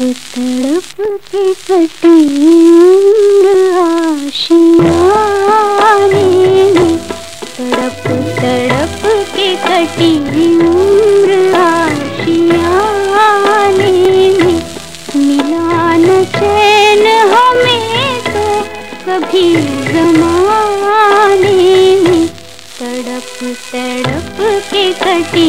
तड़प के कटी आशियाने तड़प तड़प के कटी उम्र आशियाने मिला न चैन हमें तो कभी जमाने तड़प तड़प के कटी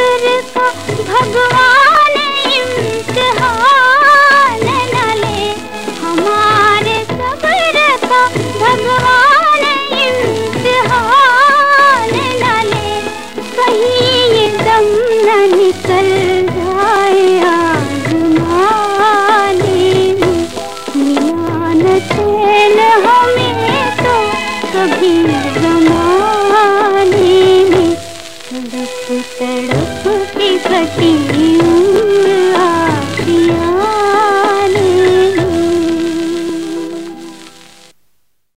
का भगवान इम्तिहान न ले। हमारे का भगवान इम्तिहान न ले। कहीं ये दम न निकल जाए आजमाने मिला न चैन हमें तो कभी